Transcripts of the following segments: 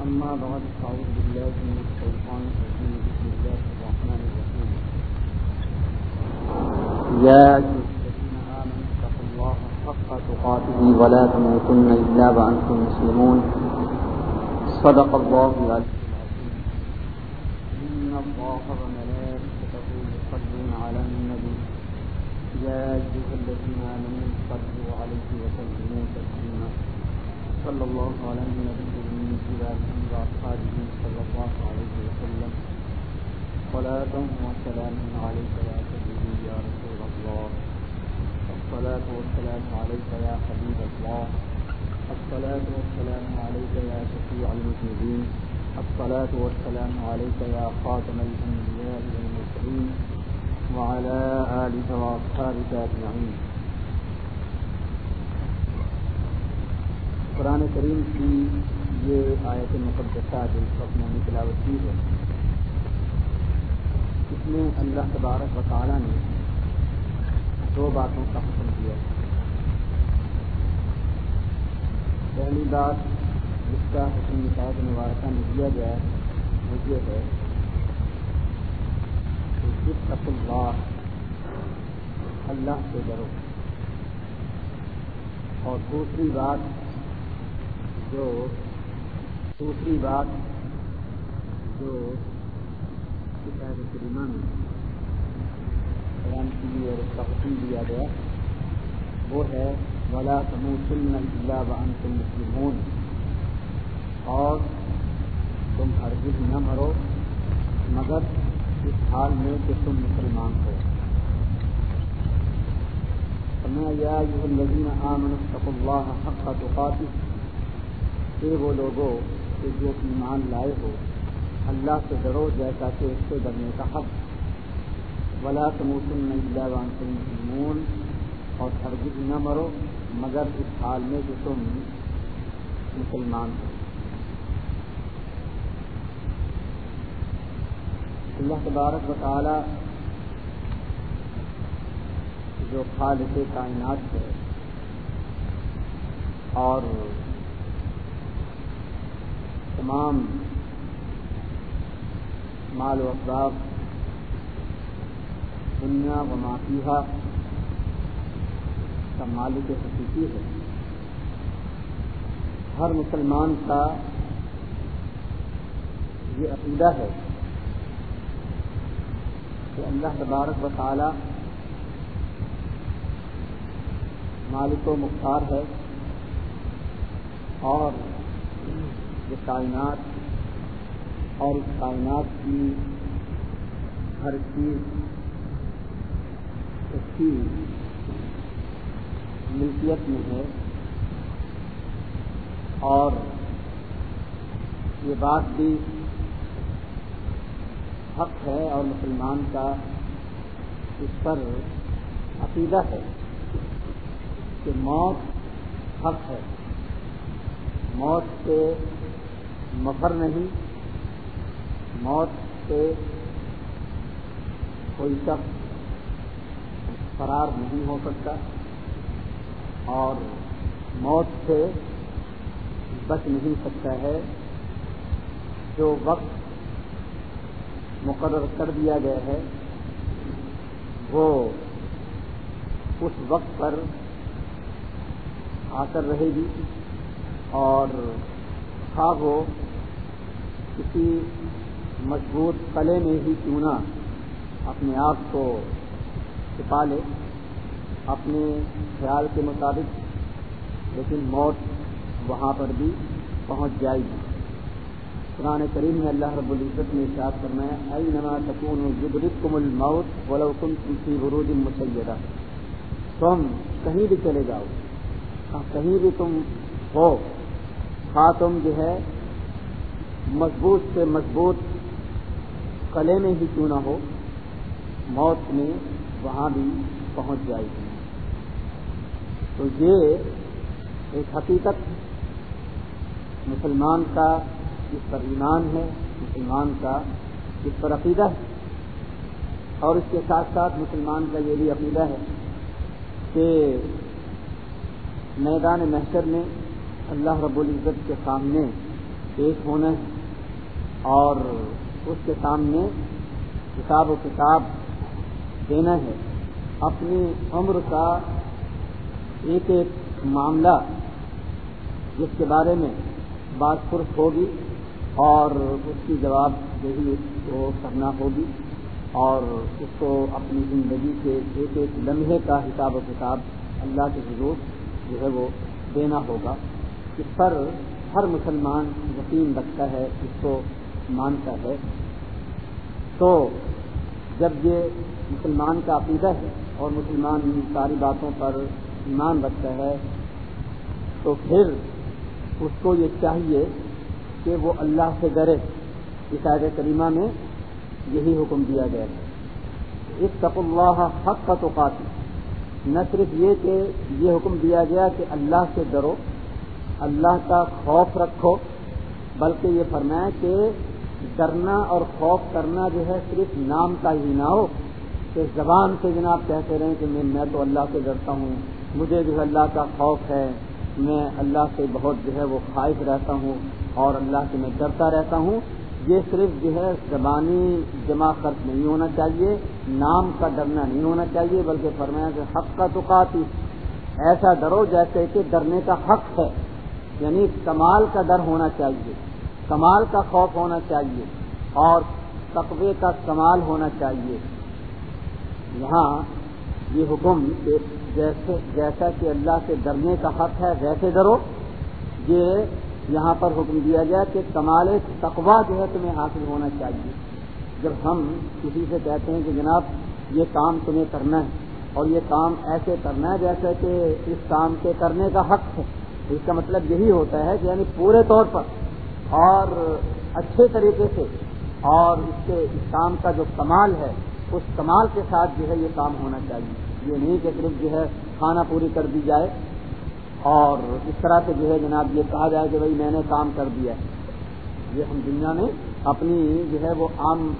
أما بعد، فأعوذ بالله من الشيطان الرجيم. بسم الله الرحمن الرحيم. يا أيها الذين آمنوا اتقوا الله حق تقاته ولا تموتن إلا وأنتم مسلمون. صدق الله العظيم إن الله وملائكته يصلون على النبي. يا أيها الذين آمنوا صلوا عليه وسلموا تسليما. صلى الله على النبي وأصحابه صلى الله عليه وسلم. صلاة وسلام عليك يا سيدي يا رسول الله الصلاة والسلام عليك يا حبيب الله الصلاة والسلام عليك يا شفيع المذنبين الصلاة والسلام عليك يا خاتم الأنبياء والمرسلين وعلى آلك وأصحابك أجمعين قرآن کریم کی یہ آیت مقدسہ جو اس وقت میں نے تلاوت کی ہے۔ اس میں اللہ تبارک و تعالیٰ نے دو باتوں کا حکم دیا۔ ہے پہلی بات جس کا حکم نکات مبارکہ میں دیا گیا ہے وہ یہ ہے کہ اللہ اللہ سے ڈرو۔ اور دوسری بات جو دوسری بات جو کتاب کریمہ میں بیان کی اور اس کا حکم دیا گیا، وہ ہے، ولا تموتن الا وانتم مسلمون۔ اور تم ہرگز نہ مرو، مگر اس حال میں کہ تم مسلمان ہو۔ فرمایا، یا ایھا الذین آمنوا اتقوا اللہ حق تقاته۔ کہ وہ لوگوں کہ جو ایمان لائے ہو، اللہ سے ڈرو جیسا کہ اس سے ڈرنے کا حق۔ ولا تموتن الا وانتم مسلمون۔ اور ہرگز نہ مرو، مگر اس حال میں کہ تم مسلمان ہو۔ اللہ تبارک و تعالی جو خالق کائنات ہے اور تمام مال و اسباب دنیا و مافیہ کا مالک حقیقی ہے۔ ہر مسلمان کا یہ عقیدہ ہے کہ اللہ تبارک و تعالی مالک و مختار ہے اور یہ کائنات اور اس کائنات کی ہر چیز اس کی ملکیت میں ہے اور یہ بات بھی حق ہے اور مسلمان کا اس پر عقیدہ ہے کہ موت حق ہے، موت سے مفر نہیں، موت سے کوئی شخص فرار نہیں ہو سکتا اور موت سے بچ نہیں سکتا ہے، جو وقت مقرر کر دیا گیا ہے، وہ اس وقت پر آ کر رہے گی اور خواب ہو، کسی مضبوط قلعے میں ہی کیوں نہ اپنے آپ کو چھپا لے، اپنے خیال کے مطابق، لیکن موت وہاں پر بھی پہنچ جائے گی۔ قرآن کریم میں اللہ رب العزت نے ارشاد فرمایا ائی نما سکون جبرت کم الموت ولو تم کسی بروج مسیدہ. تم کہیں بھی چلے جاؤ، کہیں بھی تم ہو خواہ تم جو ہے، مضبوط سے مضبوط قلعے میں ہی کیوں نہ ہو، موت میں وہاں بھی پہنچ جائے گی۔ تو یہ ایک حقیقت مسلمان کا اس پر ایمان ہے، مسلمان کا اس پر عقیدہ ہے۔ اور اس کے ساتھ ساتھ مسلمان کا یہ بھی عقیدہ ہے کہ میدان محشر میں اللہ رب العزت کے سامنے پیش ہونا ہے اور اس کے سامنے حساب و کتاب دینا ہے۔ اپنی عمر کا ایک ایک معاملہ جس کے بارے میں بات پرس ہوگی اور اس کی جواب دہی اس کو کرنا ہوگی اور اس کو اپنی زندگی کے ایک ایک لمحے کا حساب و کتاب اللہ کے حضور جو ہے وہ دینا ہوگا۔ اس پر ہر مسلمان یقین رکھتا ہے، اس کو مانتا ہے۔ تو جب یہ مسلمان کا عقیدہ ہے اور مسلمان ان ساری باتوں پر ایمان رکھتا ہے، تو پھر اس کو یہ چاہیے کہ وہ اللہ سے ڈرے۔ اس عید کریمہ میں یہی حکم دیا گیا ہے۔ اس تق اللہ حق کا تو نہ صرف یہ کہ یہ حکم دیا گیا کہ اللہ سے ڈرو اللہ کا خوف رکھو، بلکہ یہ فرمایا کہ ڈرنا اور خوف کرنا جو ہے صرف نام کا ہی نہ ہو، کہ زبان سے جناب کہتے رہیں کہ میں میں تو اللہ سے ڈرتا ہوں، مجھے جو ہے اللہ کا خوف ہے، میں اللہ سے بہت جو ہے وہ خواہش رہتا ہوں اور اللہ سے میں ڈرتا رہتا ہوں۔ یہ صرف جو ہے زبانی جمع خرچ نہیں ہونا چاہیے، نام کا ڈرنا نہیں ہونا چاہیے، بلکہ فرمایا کہ حق کا تو کافی ایسا ڈرو جیسے کہ ڈرنے کا حق ہے۔ یعنی کمال کا ڈر ہونا چاہیے، کمال کا خوف ہونا چاہیے اور تقوی کا کمال ہونا چاہیے۔ یہاں یہ حکم جیسے جیسا کہ اللہ سے ڈرنے کا حق ہے، ویسے ڈرو۔ یہ یہاں پر حکم دیا گیا کہ کمال تقوا جو ہے تمہیں حاصل ہونا چاہیے۔ جب ہم کسی سے کہتے ہیں کہ جناب یہ کام تمہیں کرنا ہے اور یہ کام ایسے کرنا ہے جیسے کہ اس کام کے کرنے کا حق ہے۔ اس کا مطلب یہی ہوتا ہے کہ یعنی پورے طور پر اور اچھے طریقے سے اور اس کے اس کام کا جو کمال ہے، اس کمال کے ساتھ جو ہے یہ کام ہونا چاہیے۔ یہ نہیں کہ صرف جو ہے کھانا پوری کر دی جائے اور اس طرح سے جو ہے جناب یہ کہا جائے کہ بھائی میں نے کام کر دیا ہے۔ یہ ہم دنیا میں اپنی جو ہے وہ عام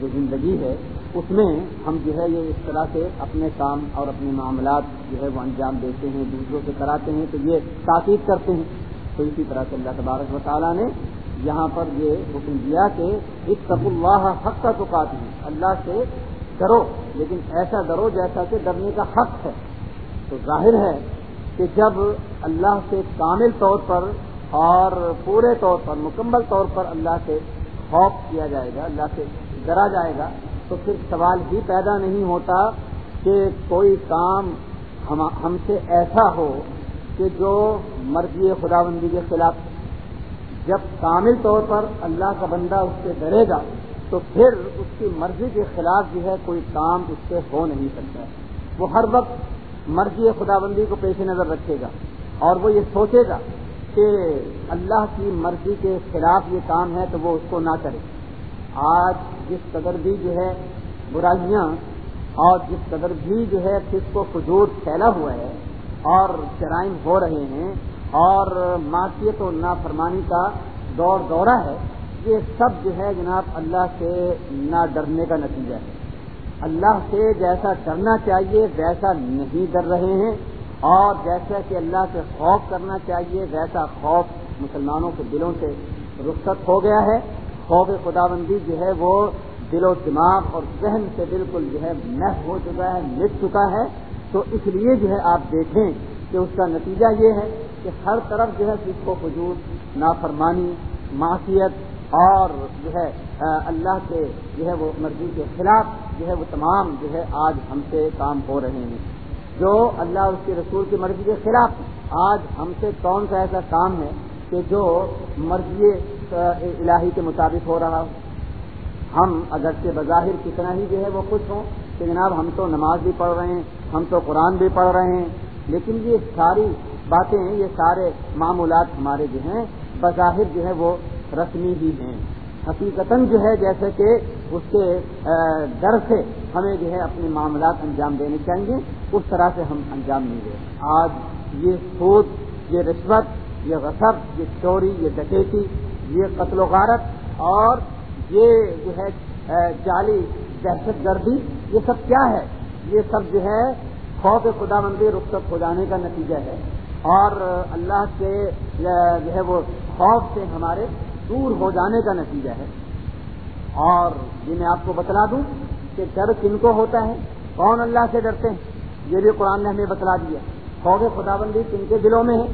جو زندگی ہے اس میں ہم جو ہے یہ اس طرح سے اپنے کام اور اپنے معاملات جو ہے وہ انجام دیتے ہیں، دوسروں سے کراتے ہیں، تو یہ تاکید کرتے ہیں۔ تو اسی طرح سے اللہ تبارک و تعالیٰ نے یہاں پر یہ حکم دیا کہ ایک اللہ حق کا تو کاٹ اللہ سے ڈرو، لیکن ایسا ڈرو جیسا کہ ڈرنے کا حق ہے۔ تو ظاہر ہے کہ جب اللہ سے کامل طور پر اور پورے طور پر، مکمل طور پر اللہ سے خوف کیا جائے گا، اللہ سے ڈرا جائے گا تو پھر سوال ہی پیدا نہیں ہوتا کہ کوئی کام ہم سے ایسا ہو کہ جو مرضی خدا بندی کے خلاف جب کامل طور پر اللہ کا بندہ اس سے ڈرے گا، تو پھر اس کی مرضی کے خلاف جو ہے کوئی کام اس سے ہو نہیں سکتا۔ وہ ہر وقت مرضی خدا بندی کو پیش نظر رکھے گا اور وہ یہ سوچے گا کہ اللہ کی مرضی کے خلاف یہ کام ہے تو وہ اس کو نہ کرے۔ آج جس قدر بھی جو ہے برائیاں اور جس قدر بھی جو ہے کس کو فجور پھیلا ہوا ہے اور جرائم ہو رہے ہیں اور معاشیت و نافرمانی کا دور دورہ ہے، یہ سب جو ہے جناب اللہ سے نہ ڈرنے کا نتیجہ ہے۔ اللہ سے جیسا ڈرنا چاہیے، ویسا نہیں ڈر رہے ہیں۔ اور جیسا کہ اللہ سے خوف کرنا چاہیے، ویسا خوف مسلمانوں کے دلوں سے رخصت ہو گیا ہے۔ خوف خدا بندی جو ہے وہ دل و دماغ اور ذہن سے بالکل جو ہے محف ہو چکا ہے، مٹ چکا ہے۔ تو اس لیے جو ہے آپ دیکھیں کہ اس کا نتیجہ یہ ہے کہ ہر طرف جو ہے جس کو فجور، نافرمانی معاشیت اور جو ہے اللہ کے جو ہے وہ مرضی کے خلاف جو ہے وہ تمام جو ہے آج ہم سے کام ہو رہے ہیں۔ جو اللہ اس کے رسول کی مرضی کے خلاف، آج ہم سے کون سا ایسا کام ہے کہ جو مرضی الہی کے مطابق ہو رہا ہو۔ ہم اگر سے بظاہر کتنا ہی جو ہے وہ خوش ہوں کہ جناب ہم تو نماز بھی پڑھ رہے ہیں، ہم تو قرآن بھی پڑھ رہے ہیں، لیکن یہ ساری باتیں، یہ سارے معمولات ہمارے جو ہیں بظاہر جو ہے وہ رسمی ہی ہیں۔ حقیقت جو ہے جیسے کہ اس کے ڈر سے ہمیں جو ہے اپنے معاملات انجام دینے چاہیے، اس طرح سے ہم انجام نہیں دیں آج یہ سود، یہ رشوت، یہ غصب، یہ چوری، یہ ڈکیتی یہ قتل و غارت اور یہ جو ہے جعلی دہشت گردی، یہ سب کیا ہے؟ یہ سب جو ہے، خوف خدا مندی رخصت ہو جانے کا نتیجہ ہے۔ اور اللہ سے جو ہے، وہ خوف سے ہمارے دور ہو جانے کا نتیجہ ہے۔ اور یہ میں آپ کو بتلا دوں کہ ڈر کن کو ہوتا ہے؟ کون اللہ سے ڈرتے ہیں؟ یہ بھی قرآن نے ہمیں بتلا دیا۔ خوف خدا بندی کن کے دلوں میں ہے۔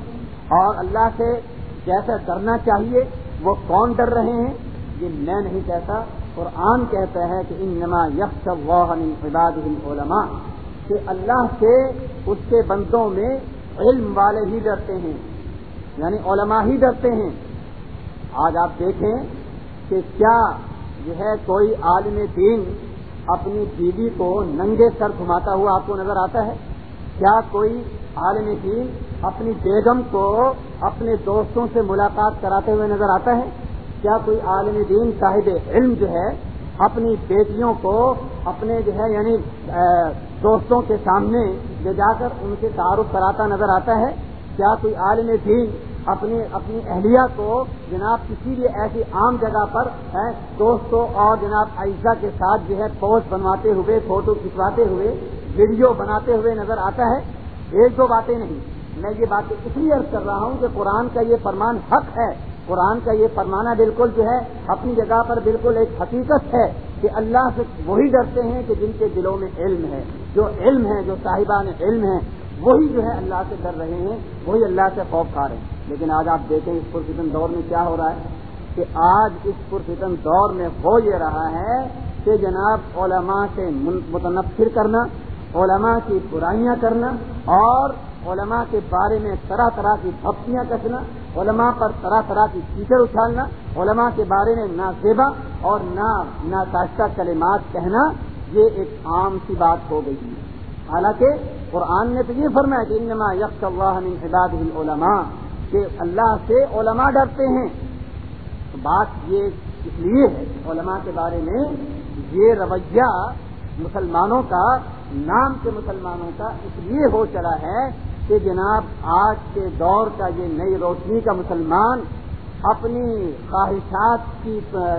اور اللہ سے جیسا ڈرنا چاہیے وہ کون ڈر رہے ہیں؟ یہ میں نہیں کہتا۔ قرآن کہتا ہے کہ ان نما یکش عباد علماء کہ اللہ سے اس کے بندوں میں علم والے ہی ڈرتے ہیں۔ یعنی علماء ہی ڈرتے ہیں۔ آج آپ دیکھیں کہ کیا جو ہے کوئی عالم دین اپنی بیوی کو ننگے سر گھماتا ہوا آپ کو نظر آتا ہے؟ کیا کوئی عالم دین اپنی بیگم کو اپنے دوستوں سے ملاقات کراتے ہوئے نظر آتا ہے۔ کیا کوئی عالم دین صاحب علم جو ہے اپنی بیٹیوں کو اپنے جو ہے یعنی دوستوں کے سامنے لے جا کر ان سے تعارف کراتا نظر آتا ہے۔ کیا کوئی عالم دین اپنی اپنی اہلیہ کو جناب کسی بھی ایسی عام جگہ پر دوستوں اور جناب عائشہ کے ساتھ جو ہے پوسٹ بنواتے ہوئے، فوٹو کھنچواتے ہوئے، ویڈیو بناتے ہوئے نظر آتا ہے؟ ایک دو باتیں نہیں۔ میں یہ باتیں اس لیے عرض کر رہا ہوں کہ قرآن کا یہ فرمان حق ہے۔ قرآن کا یہ فرمانا بالکل جو ہے، اپنی جگہ پر بالکل ایک حقیقت ہے کہ اللہ سے وہی ڈرتے ہیں کہ جن کے دلوں میں علم ہے۔ جو علم ہے، جو صاحبان علم ہے وہی جو ہے اللہ سے ڈر رہے ہیں، وہی اللہ سے خوف کھا رہے ہیں۔ لیکن آج آپ دیکھیں اس پرفتن دور میں کیا ہو رہا ہے کہ آج اس پرفتن دور میں ہو یہ رہا ہے کہ جناب علماء سے متنفر کرنا، علماء کی برائیاں کرنا اور علماء کے بارے میں طرح طرح کی بھپتیاں کسنا علماء پر طرح طرح کی کیچڑ اچھالنا علماء کے بارے میں نہ زیبا اور نہ ناشتہ کلمات کہنا، یہ ایک عام سی بات ہو گئی ہے۔ حالانکہ قرآن نے تو یہ فرمایا کہ انما یکش اللہ من عباد العلماء، کہ اللہ سے علماء ڈرتے ہیں۔ تو بات یہ اس لیے ہے علماء کے بارے میں یہ رویہ مسلمانوں کا، نام کے مسلمانوں کا اس لیے ہو چلا ہے کہ جناب، آج کے دور کا یہ نئی روشنی کا مسلمان اپنی خواہشات کی،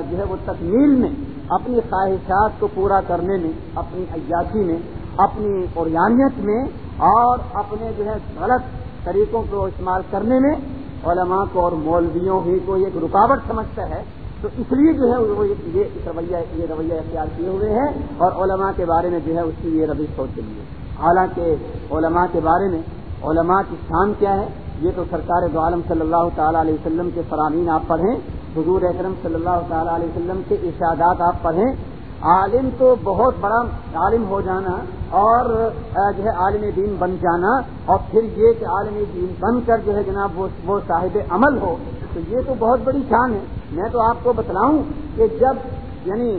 جو ہے وہ تکمیل میں، اپنی خواہشات کو پورا کرنے میں، اپنی عیاشی میں، اپنی اوریانیت میں اور اپنے جو ہے غلط طریقوں کو استعمال کرنے میں علماء کو اور مولویوں ہی کو ایک رکاوٹ سمجھتا ہے۔ تو اس لیے جو ہے وہ یہ رویہ یہ رویہ اختیار کیے ہوئے ہیں اور علماء کے بارے میں جو ہے اس کی یہ روش ہو چلی ہے حالانکہ علماء کے بارے میں علماء کی شان کیا ہے؟ یہ تو سرکار دو عالم صلی اللہ تعالیٰ علیہ وسلم کے فرامین آپ پڑھیں، حضور اکرم صلی اللہ تعالیٰ علیہ وسلم کے ارشادات آپ پڑھیں۔ عالم تو بہت بڑا عالم ہو جانا اور جو ہے عالم دین بن جانا اور پھر یہ کہ عالم دین بن کر جو ہے جناب وہ صاحب عمل ہو، تو یہ تو بہت بڑی شان ہے۔ میں تو آپ کو بتلاؤں کہ جب یعنی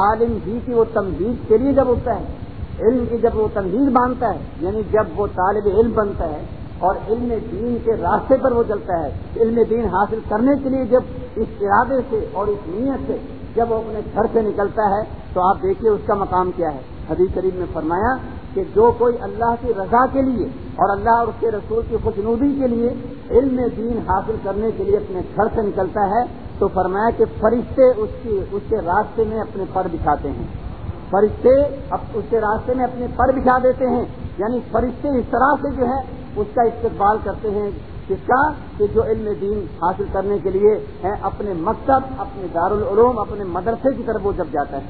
عالم ہی کی وہ تمہید کے لیے جب اٹھتا ہے علم کی جب وہ تمہید باندھتا ہے یعنی جب وہ طالب علم بنتا ہے اور علم دین کے راستے پر وہ چلتا ہے علم دین حاصل کرنے کے لیے جب اس ارادے سے اور اس نیت سے جب وہ اپنے گھر سے نکلتا ہے، تو آپ دیکھیے اس کا مقام کیا ہے۔ حدیث شریف میں فرمایا کہ جو کوئی اللہ کی رضا کے لیے اور اللہ اور اس کے رسول کی خوشنودی کے لیے علم دین حاصل کرنے کے لیے اپنے گھر سے نکلتا ہے، تو فرمایا کہ فرشتے اس کی اس کے راستے میں اپنے پر بچھاتے ہیں۔ فرشتے اس کے راستے میں اپنے پر بچھا دیتے ہیں۔ یعنی فرشتے اس طرح سے جو ہے اس کا استقبال کرتے ہیں۔ کس کا؟ کہ جو علم دین حاصل کرنے کے لیے ہے اپنے مکتب، اپنے دارالعلوم، اپنے مدرسے کی طرف وہ جب جاتا ہے۔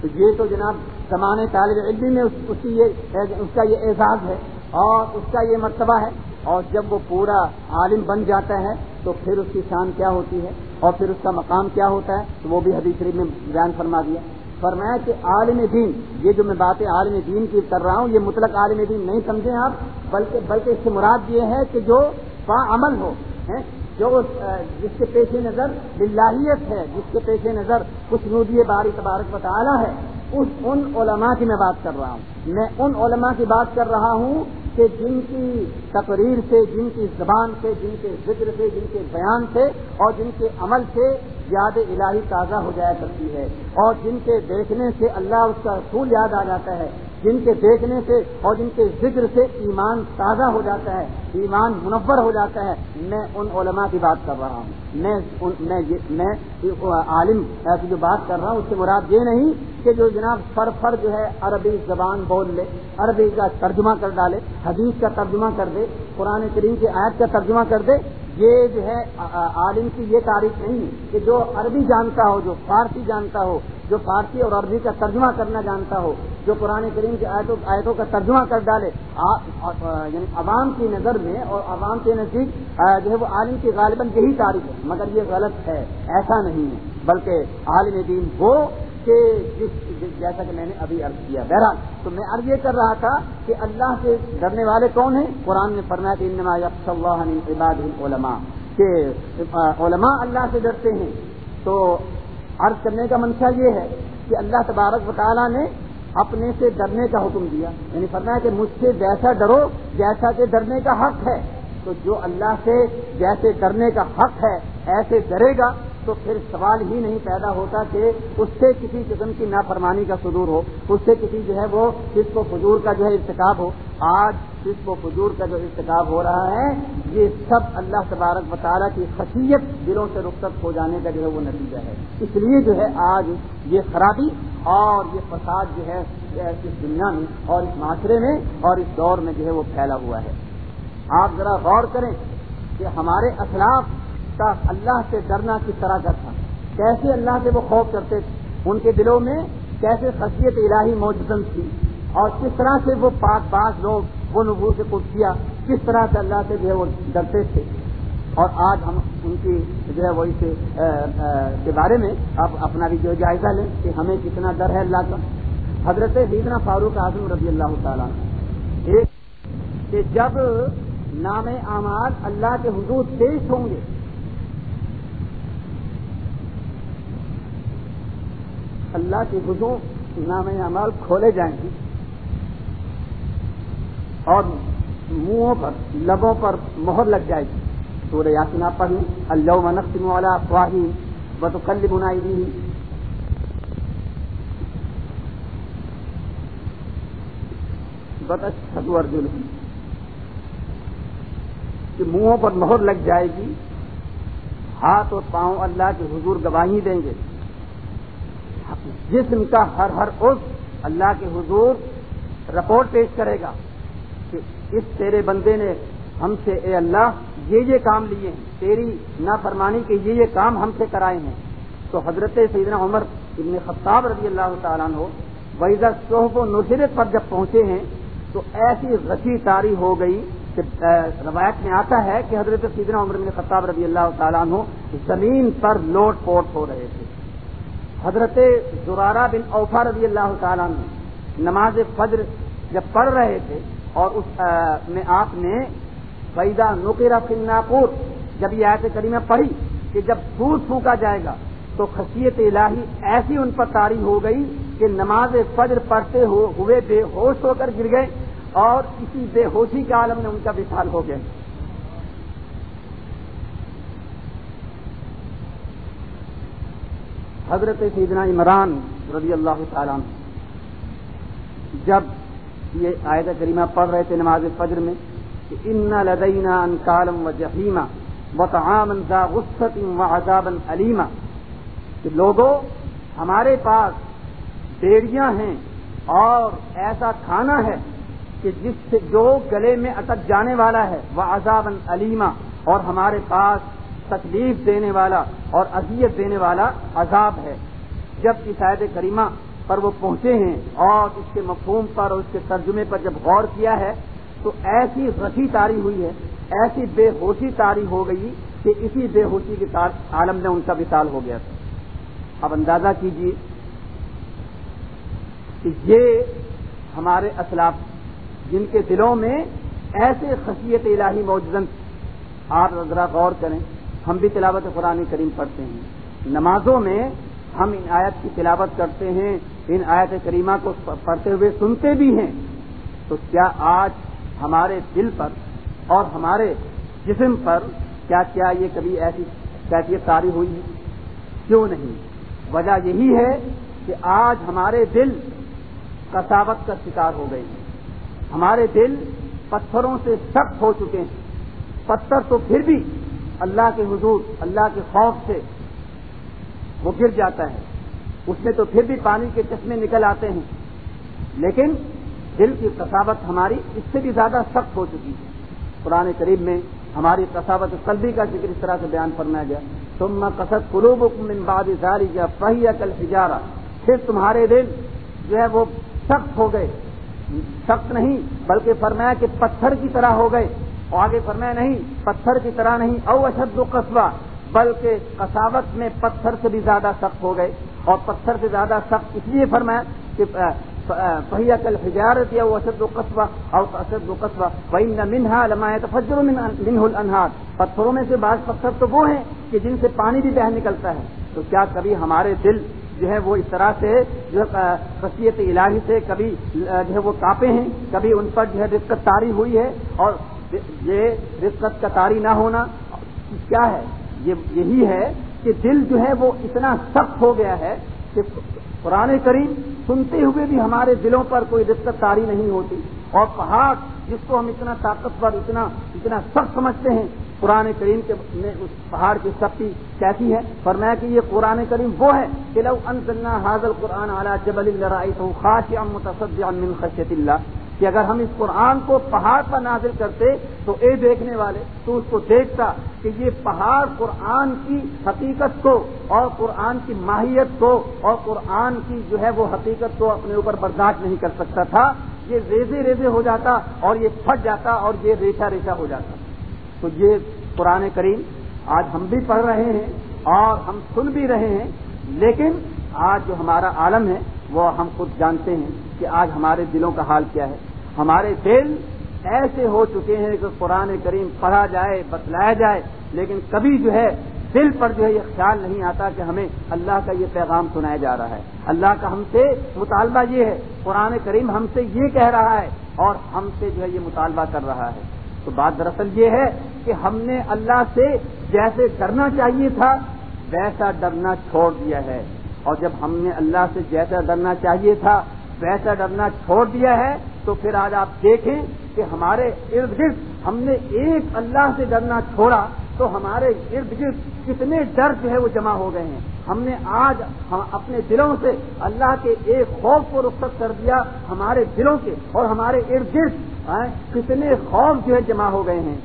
تو یہ تو جناب زمانے طالب علم میں اس کی یہ اس کا یہ اعزاز ہے اور اس کا یہ مرتبہ ہے۔ اور جب وہ پورا عالم بن جاتا ہے، تو پھر اس کی شان کیا ہوتی ہے؟ اور پھر اس کا مقام کیا ہوتا ہے؟ تو وہ بھی حدیث شریف میں بیان فرما دیا۔ فرمایا کہ عالم دین، یہ جو میں باتیں عالم دین کی کر رہا ہوں، یہ مطلق عالم دین نہیں سمجھیں آپ، بلکہ بلکہ اس سے مراد یہ ہے کہ جو با عمل ہو جو جس کے پیش نظر بلاہیت ہے، جس کے پیش نظر کچھ نودی باری تبارک بطالہ ہے، اس ان علماء کی میں بات کر رہا ہوں۔ میں ان علماء کی بات کر رہا ہوں کہ جن کی تقریر سے، جن کی زبان سے، جن کے ذکر سے، جن کے بیان سے اور جن کے عمل سے یاد الہی تازہ ہو جایا کرتی ہے اور جن کے دیکھنے سے اللہ اس کا رسول یاد آ جاتا ہے۔ جن کے دیکھنے سے اور جن کے ذکر سے ایمان تازہ ہو جاتا ہے، ایمان منور ہو جاتا ہے، میں ان علماء کی بات کر رہا ہوں۔ میں میں عالم کی جو بات کر رہا ہوں، اس سے مراد یہ نہیں کہ جو جناب فر فر جو ہے عربی زبان بول لے، عربی کا ترجمہ کر ڈالے، حدیث کا ترجمہ کر دے، قرآن کریم کی آیت کا ترجمہ کر دے، یہ جو ہے عالم کی یہ تعریف نہیں کہ جو عربی جانتا ہو، جو فارسی جانتا ہو، جو فارسی اور عربی کا ترجمہ کرنا جانتا ہو جو قرآن کریم کی آیتوں آیتوں کا ترجمہ کر ڈالے یعنی عوام کی نظر میں اور عوام کے نزدیک جو ہے وہ عالم کی غالباً یہی تعریف ہے، مگر یہ غلط ہے، ایسا نہیں ہے، بلکہ عالم دین وہ کہ جس جیسا کہ میں نے ابھی عرض کیا۔ بہرحال، تو میں عرض یہ کر رہا تھا کہ اللہ سے ڈرنے والے کون ہیں؟ قرآن نے فرمایا کہ انما اللہ عباد العلماء۔ کہ علماء اللہ سے ڈرتے ہیں۔ تو عرض کرنے کا منشا یہ ہے کہ اللہ تبارک و تعالیٰ نے اپنے سے ڈرنے کا حکم دیا۔ یعنی فرمایا کہ مجھ سے ویسا ڈرو، جیسا کہ ڈرنے کا حق ہے۔ تو جو اللہ سے جیسے ڈرنے کا حق ہے، ایسے ڈرے گا، تو پھر سوال ہی نہیں پیدا ہوتا کہ اس سے کسی قسم کی نافرمانی کا صدور ہو۔ اس سے کسی جو ہے وہ کس و فجور کا جو ہے ارتکاب ہو۔ آج کس و فجور کا جو ارتکاب ہو رہا ہے، یہ سب اللہ تبارک مطالعہ کی خصیت دلوں سے رخصت ہو جانے کا جو ہے وہ نتیجہ ہے۔ اس لیے جو ہے آج یہ خرابی اور یہ فساد جو ہے اس دنیا میں اور اس معاشرے میں اور اس دور میں جو ہے وہ پھیلا ہوا ہے۔ آپ ذرا غور کریں کہ ہمارے اسلاف کا اللہ سے ڈرنا کس طرح کا تھا؟ کیسے اللہ سے وہ خوف کرتے تھے؟ ان کے دلوں میں کیسے خصیت الہی موجودن تھی؟ اور کس طرح سے وہ پاک باز لوگ وہ نبو سے کچھ کیا؟ کس طرح سے اللہ سے جو ہے وہ ڈرتے تھے؟ اور آج ہم ان کی جو ہے وہ اس کے بارے میں آپ اپنا بھی جو جائزہ لیں کہ ہمیں کتنا ڈر ہے اللہ کا۔ حضرت سیدنا فاروق اعظم رضی اللہ تعالیٰ ایک کہ جب نام اعمال اللہ کے حدود پیش ہوں گے، اللہ کے حضور نام اعمال کھولے جائیں گے اور منہوں پر، لبوں پر مہر لگ جائے گی۔ سورہ یاسین آپ پڑھیں اللہ منقم والا خواہی و کل بنائی دی ارجن کہ منہوں پر مہر لگ جائے گی. ہاتھ اور پاؤں اللہ کے حضور گواہی دیں گے. جسم کا ہر ہر عز اللہ کے حضور رپورٹ پیش کرے گا کہ اس تیرے بندے نے ہم سے اے اللہ یہ یہ کام لیے ہیں، تیری نافرمانی کے یہ یہ کام ہم سے کرائے ہیں۔ تو حضرت سیدنا عمر ابن خطاب رضی اللہ تعالیٰ ہو ویزا صحف و نصرت پر جب پہنچے ہیں، تو ایسی غسی تاری ہو گئی کہ روایت میں آتا ہے کہ حضرت سیدنا عمر ابن خطاب رضی اللہ تعالیٰ عنہ زمین پر لوٹ پوٹ ہو رہے تھے۔ حضرت زرارہ بن اوفا رضی اللہ تعالیٰ نے نماز فجر جب پڑھ رہے تھے اور اس میں آپ نے فیدا نقیرہ فناپور جب یہ آیت کریمہ پڑھی کہ جب سوٹ پھونکا جائے گا تو خصیت الہی ایسی ان پر تاری ہو گئی کہ نماز فجر پڑھتے ہوئے بے ہوش ہو کر گر گئے اور کسی بے ہوشی کے عالم میں ان کا وشال ہو گیا۔ حضرت سیدنا عمران رضی اللہ تعالیٰ جب یہ آیت کریمہ پڑھ رہے تھے نماز فجر میں کہ ان لدینا ان کالم و جہیمہ و تعام ذا غصت و عذاب علیمہ کہ لوگوں ہمارے پاس بیڑیاں ہیں اور ایسا کھانا ہے کہ جس سے جو گلے میں اٹک جانے والا ہے وہ عذاب علیمہ اور ہمارے پاس تکلیف دینے والا اور اذیت دینے والا عذاب ہے۔ جب اس عید کریمہ پر وہ پہنچے ہیں اور اس کے مفہوم پر اور اس کے ترجمے پر جب غور کیا ہے تو ایسی رسی تاری ہوئی ہے، ایسی بے ہوشی تاری ہو گئی کہ اسی بے ہوشی کے عالم میں ان کا مثال ہو گیا تھا۔ اب اندازہ کیجیے کہ یہ ہمارے اسلاف، جن کے دلوں میں ایسے خصیت الہی موجود آپ ذرا غور کریں، ہم بھی تلاوت قرآن کریم پڑھتے ہیں۔ نمازوں میں ہم ان آیت کی تلاوت کرتے ہیں، ان آیت کریمہ کو پڑھتے ہوئے سنتے بھی ہیں۔ تو کیا آج ہمارے دل پر اور ہمارے جسم پر کیا کیا یہ کبھی ایسی کیفیت تاری ہوئی ہے؟ کیوں نہیں؟ وجہ یہی ہے کہ آج ہمارے دل کساوت کا شکار ہو گئی ہمارے دل پتھروں سے سخت ہو چکے ہیں۔ پتھر تو پھر بھی اللہ کے حضور، اللہ کے خوف سے وہ گر جاتا ہے۔ اس میں تو پھر بھی پانی کے چشمے نکل آتے ہیں۔ لیکن دل کی کساوت ہماری اس سے بھی زیادہ سخت ہو چکی ہے۔ پرانے قریب میں ہماری کساوت قلبی کا ذکر اس طرح سے بیان فرمایا گیا۔ تم کسد قلوب من بعد زاری یا پہیا کل ہجارا پھر تمہارے دل جو ہے وہ سخت ہو گئے۔ سخت نہیں، بلکہ فرمایا کہ پتھر کی طرح ہو گئے۔ اور آگے فرمایا نہیں، پتھر کی طرح نہیں، او اشد و قصبہ۔ بلکہ کساوت میں پتھر سے بھی زیادہ سخت ہو گئے۔ اور پتھر سے زیادہ سخت اس لیے فرمایا کہ پہیا کل حجارت یا وہ اشد و قصبہ اور اشد و قصبہ وہی نہ منہا لمایا تو فجر منہ الانہار پتھروں میں سے بعض پتھر تو وہ ہیں کہ جن سے پانی بھی بہ نکلتا ہے. تو کیا کبھی ہمارے دل جو ہے وہ اس طرح سے جو ہے خصیت الہی سے کبھی جو ہے وہ کاپے ہیں. کبھی ان پر جو ہے رسکت تاری ہوئی ہے اور یہ رسکت کا تاری نہ ہونا. کیا ہے؟ یہ یہی ہے کہ دل جو ہے وہ اتنا سخت ہو گیا ہے کہ قرآن کریم سنتے ہوئے بھی ہمارے دلوں پر کوئی دقت تاری نہیں ہوتی اور پہاڑ جس کو ہم اتنا طاقتور، اتنا اتنا سخت سمجھتے ہیں، قرآن کریم کے میں اس پہاڑ کی سختی کیسی ہے؟ فرمایا کہ یہ قرآن کریم وہ ہے کہ لو انزلنا حاضل قرآن اعلیٰ جبل تو خاص متصد من خشیت اللہ۔ کہ اگر ہم اس قرآن کو پہاڑ پر نازل کرتے تو اے دیکھنے والے، تو اس کو دیکھتا کہ یہ پہاڑ قرآن کی حقیقت کو اور قرآن کی ماہیت کو اور قرآن کی جو ہے وہ حقیقت کو اپنے اوپر برداشت نہیں کر سکتا تھا۔ یہ ریزے ریزے ہو جاتا اور یہ پھٹ جاتا اور یہ ریشا ریشا ہو جاتا۔ تو یہ قرآن کریم آج ہم بھی پڑھ رہے ہیں اور ہم سن بھی رہے ہیں، لیکن آج جو ہمارا عالم ہے وہ ہم خود جانتے ہیں کہ آج ہمارے دلوں کا حال کیا ہے۔ ہمارے دل ایسے ہو چکے ہیں کہ قرآن کریم پڑھا جائے، بتلایا جائے، لیکن کبھی جو ہے دل پر جو ہے یہ خیال نہیں آتا کہ ہمیں اللہ کا یہ پیغام سنایا جا رہا ہے۔ اللہ کا ہم سے مطالبہ یہ ہے، قرآن کریم ہم سے یہ کہہ رہا ہے اور ہم سے جو ہے یہ مطالبہ کر رہا ہے۔ تو بات دراصل یہ ہے کہ ہم نے اللہ سے جیسے ڈرنا چاہیے تھا، ویسا ڈرنا چھوڑ دیا ہے۔ اور جب ہم نے اللہ سے جیسا ڈرنا چاہیے تھا، ویسا ڈرنا چھوڑ دیا ہے تو پھر آج آپ دیکھیں کہ ہمارے ارد گرد ہم نے ایک اللہ سے ڈرنا چھوڑا تو ہمارے ارد گرد کتنے ڈر جو ہے وہ جمع ہو گئے ہیں۔ ہم نے آج اپنے دلوں سے اللہ کے ایک خوف کو رخصت کر دیا ہمارے دلوں کے اور ہمارے ارد گرد کتنے خوف جو ہے جمع ہو گئے ہیں۔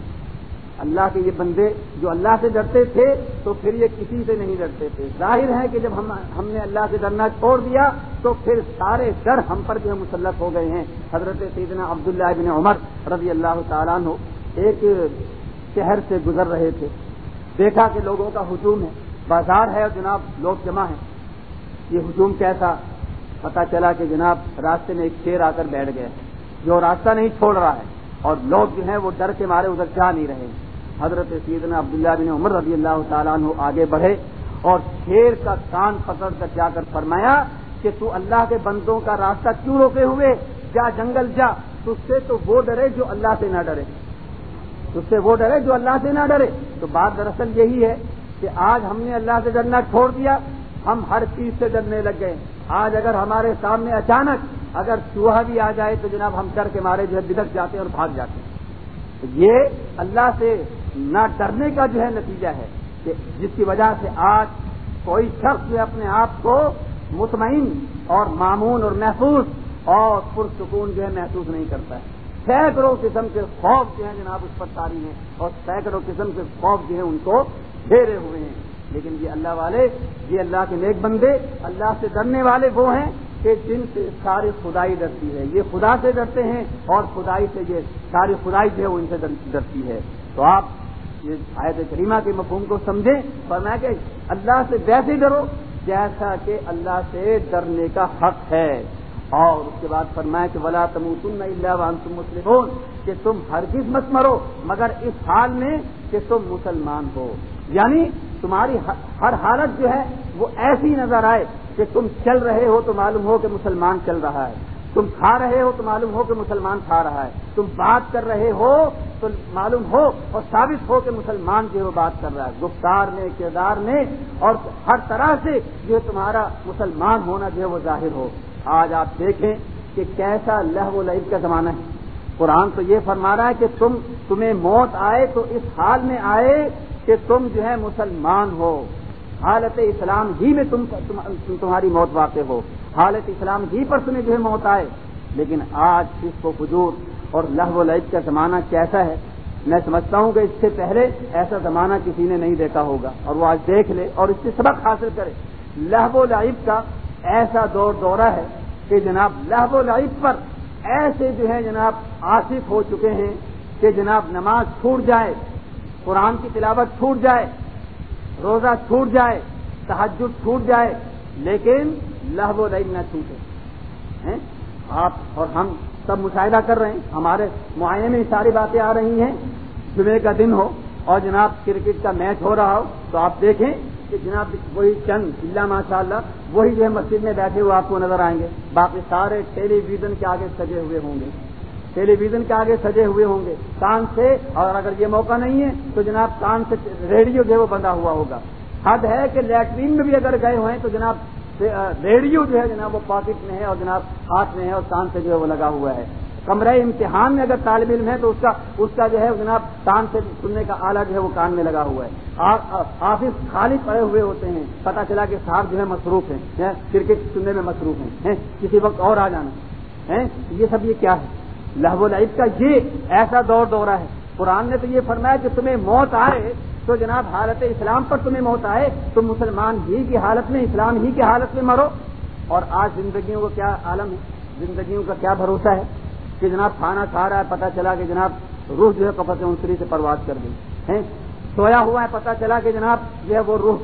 اللہ کے یہ بندے جو اللہ سے ڈرتے تھے تو پھر یہ کسی سے نہیں ڈرتے تھے۔ ظاہر ہے کہ جب ہم ہم نے اللہ سے ڈرنا چھوڑ دیا تو پھر سارے ڈر ہم پر جو مسلط ہو گئے ہیں۔ حضرت سیدنا عبداللہ بن عمر رضی اللہ تعالیٰ عنہ ایک شہر سے گزر رہے تھے۔ دیکھا کہ لوگوں کا ہجوم ہے۔ بازار ہے اور جناب لوگ جمع ہیں۔ یہ ہجوم کیسا پتا چلا کہ جناب راستے میں ایک شیر آ کر بیٹھ گئے جو راستہ نہیں چھوڑ رہا ہے اور لوگ جو ہیں وہ ڈر کے مارے ادھر جا نہیں رہے۔ ہیں حضرت سیدنا عبداللہ بن عمر رضی اللہ تعالیٰ عنہ آگے بڑھے اور شیر کا کان پکڑ کر جا کر فرمایا کہ تو اللہ کے بندوں کا راستہ کیوں روکے ہوئے؟ جا جنگل جا تج سے تو وہ ڈرے جو اللہ سے نہ ڈرے۔ تج سے وہ ڈرے جو اللہ سے نہ ڈرے۔ تو بات دراصل یہی ہے کہ آج ہم نے اللہ سے ڈرنا چھوڑ دیا، ہم ہر چیز سے ڈرنے لگ گئے۔ آج اگر ہمارے سامنے اچانک اگر چوہا بھی آ جائے تو جناب ہم ڈر کے مارے جو ہے بدک جاتے ہیں اور بھاگ جاتے ہیں۔ یہ اللہ سے نہ ڈرنے کا جو ہے نتیجہ ہے کہ جس کی وجہ سے آج کوئی شخص جو اپنے آپ کو مطمئن اور معمون اور محفوظ اور پرسکون جو ہے محسوس نہیں کرتا ہے۔ سینکڑوں قسم کے خوف جو ہیں جناب اس پر تاری ہیں اور سینکڑوں قسم کے خوف جو ہیں ان کو گھیرے ہوئے ہیں۔ لیکن یہ اللہ والے، یہ اللہ کے نیک بندے، اللہ سے ڈرنے والے وہ ہیں کہ جن سے ساری خدائی ڈرتی ہے۔ یہ خدا سے ڈرتے ہیں اور خدائی سے یہ ساری خدائی جو ہے وہ ان سے ڈرتی ہے۔ تو آپ یہ آیت کریمہ کے مفہوم کو سمجھیں اور میں کہ اللہ سے ویسے ڈرو جیسا کہ اللہ سے ڈرنے کا حق ہے۔ اور اس کے بعد فرمایا کہ ولا تم تم اللہ تم مسلم کہ تم ہرگز مت مرو، مگر اس حال میں کہ تم مسلمان ہو۔ یعنی تمہاری ہر حالت جو ہے وہ ایسی نظر آئے کہ تم چل رہے ہو تو معلوم ہو کہ مسلمان چل رہا ہے۔ تم کھا رہے ہو تو معلوم ہو کہ مسلمان کھا رہا ہے۔ تم بات کر رہے ہو تو معلوم ہو اور ثابت ہو کہ مسلمان جو ہے وہ بات کر رہا ہے۔ گفتار میں، کردار میں اور ہر طرح سے جو تمہارا مسلمان ہونا جو ہے وہ ظاہر ہو۔ آج آپ دیکھیں کہ کیسا لہ و لعب کا زمانہ ہے۔ قرآن تو یہ فرما رہا ہے کہ تم، تمہیں موت آئے تو اس حال میں آئے کہ تم جو ہے مسلمان ہو۔ حالت اسلام ہی میں تم، تمہاری موت واقع ہو۔ حالت اسلام ہی پر تمہیں جو ہے موت آئے۔ لیکن آج اس کو فجور اور لہ و لعب کا زمانہ کیسا ہے؟ میں سمجھتا ہوں کہ اس سے پہلے ایسا زمانہ کسی نے نہیں دیکھا ہوگا۔ اور وہ آج دیکھ لے اور اس سے سبق حاصل کرے۔ لہب و لعب کا ایسا دور دورہ ہے کہ جناب لہب و لعب پر ایسے جو ہے جناب آصف ہو چکے ہیں کہ جناب نماز چھوٹ جائے، قرآن کی تلاوت چھوٹ جائے، روزہ چھوٹ جائے تحجد چھوٹ جائے۔ لیکن لہب و لعب نہ چھوٹے۔ آپ اور ہم سب مشاہدہ کر رہے ہیں۔ ہمارے معائنے میں ساری باتیں آ رہی ہیں۔ جمعے کا دن ہو اور جناب کرکٹ کا میچ ہو رہا ہو تو آپ دیکھیں کہ جناب وہی چند اللہ ماشاء اللہ وہی جو ہے مسجد میں بیٹھے ہوئے آپ کو نظر آئیں گے۔ باقی سارے ٹیلی ویژن کے آگے سجے ہوئے ہوں گے۔ ٹیلی ویژن کے آگے سجے ہوئے ہوں گے۔ کان سے اور اگر یہ موقع نہیں ہے تو جناب کان سے ریڈیو جو ہے وہ بندھا ہوا ہوگا۔ حد ہے کہ لیٹرین میں بھی اگر گئے ہوئے ہیں تو جناب ریڈیو جو ہے جناب وہ پاکٹ میں ہے اور جناب ہاتھ میں ہے اور کان سے جو ہے وہ لگا ہوا ہے۔ کمرہ امتحان میں اگر طالب علم ہے تو اس کا اس کا جو ہے جناب کان سے سننے کا آلہ جو ہے وہ کان میں لگا ہوا ہے۔ آفس خالی پڑے ہوئے ہوتے ہیں۔ پتا چلا کہ صاحب جو ہے مصروف ہیں کرکٹ سننے میں مصروف ہیں کسی وقت اور آ جانا۔ ہے یہ سب یہ کیا ہے؟ لہو لعب کا یہ ایسا دور دورہ ہے۔ قرآن نے تو یہ فرمایا کہ تمہیں موت آئے تو جناب حالت اسلام پر تمہیں موت آئے، تم مسلمان ہی کی حالت میں، اسلام ہی کی حالت میں مرو۔ اور آج زندگیوں کا کیا عالم ہے؟ زندگیوں کا کیا بھروسہ ہے؟ کہ جناب کھانا کھا رہا ہے پتا چلا کہ جناب روح جو ہے کپت انسری سے پرواز کر گئی ہے سویا ہوا ہے پتا چلا کہ جناب جو ہے وہ روح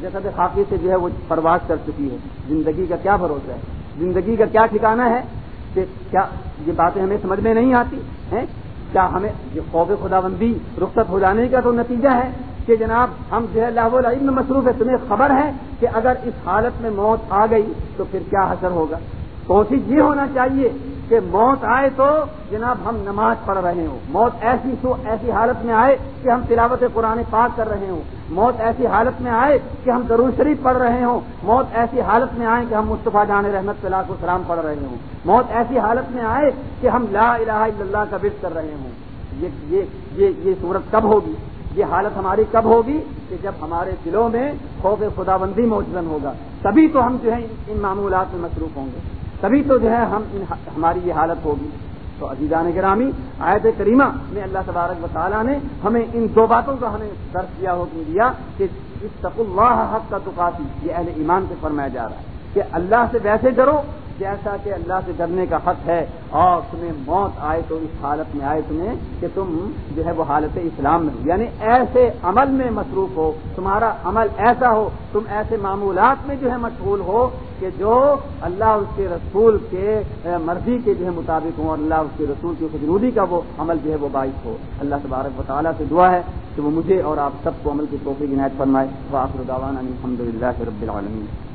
جیسا خاکی سے جو ہے وہ پرواز کر چکی ہے۔ زندگی کا کیا بھروسہ ہے؟ زندگی کا کیا ٹھکانا ہے؟ کہ کیا یہ باتیں ہمیں سمجھ میں نہیں آتی؟ ہیں؟ کیا ہمیں یہ خوف خدا بندی رخصت ہو جانے کا تو نتیجہ ہے کہ جناب ہم جو ہے لاہو العلم میں مصروف ہے تمہیں خبر ہے کہ اگر اس حالت میں موت آ گئی تو پھر کیا اثر ہوگا؟ کوشش یہ ہونا چاہیے کہ موت آئے تو جناب ہم نماز پڑھ رہے ہوں۔ موت ایسی سو ایسی حالت میں آئے کہ ہم تلاوت قرآن پاک کر رہے ہوں۔ موت ایسی حالت میں آئے کہ ہم ضرور شریف پڑھ رہے ہوں۔ موت ایسی حالت میں آئے کہ ہم مصطفیٰ جان رحمت اللہ سلام پڑھ رہے ہوں۔ موت ایسی حالت میں آئے کہ ہم لا الہ الا اللہ کا بت کر رہے ہوں۔ یہ یہ یہ یہ صورت کب ہوگی؟ یہ حالت ہماری کب ہوگی؟ کہ جب ہمارے دلوں میں خوف خدا بندی موجود ہوگا۔ تبھی تو ہم جو ہے ان معمولات میں مصروف ہوں گے۔ تبھی تو جو ہے ہم ہماری یہ حالت ہوگی۔ تو عزیزان گرامی، آیت کریمہ میں اللہ تبارک و تعالیٰ نے ہمیں ان دو باتوں کا ہمیں درج کیا حکم دیا کہ اس اللہ حق کا تقاتی، یہ اہل ایمان سے فرمایا جا رہا ہے۔ کہ اللہ سے ویسے ڈرو جیسا کہ اللہ سے ڈرنے کا حق ہے اور تمہیں موت آئے تو اس حالت میں آئے تمہیں کہ تم جو ہے وہ حالت اسلام میں ہو۔ یعنی ایسے عمل میں مصروف ہو، تمہارا عمل ایسا ہو، تم ایسے معمولات میں جو ہے مشغول ہو کہ جو اللہ اس کے رسول کے مرضی کے جو ہے مطابق ہوں اور اللہ اس کے رسول کی خجرودی کا وہ عمل جو ہے وہ باعث ہو۔ اللہ تبارک و تعالیٰ سے دعا ہے کہ وہ مجھے اور آپ سب کو عمل کی توفیق عنایت فرمائے۔ وہ آخر الحمد للہ رب العالمین۔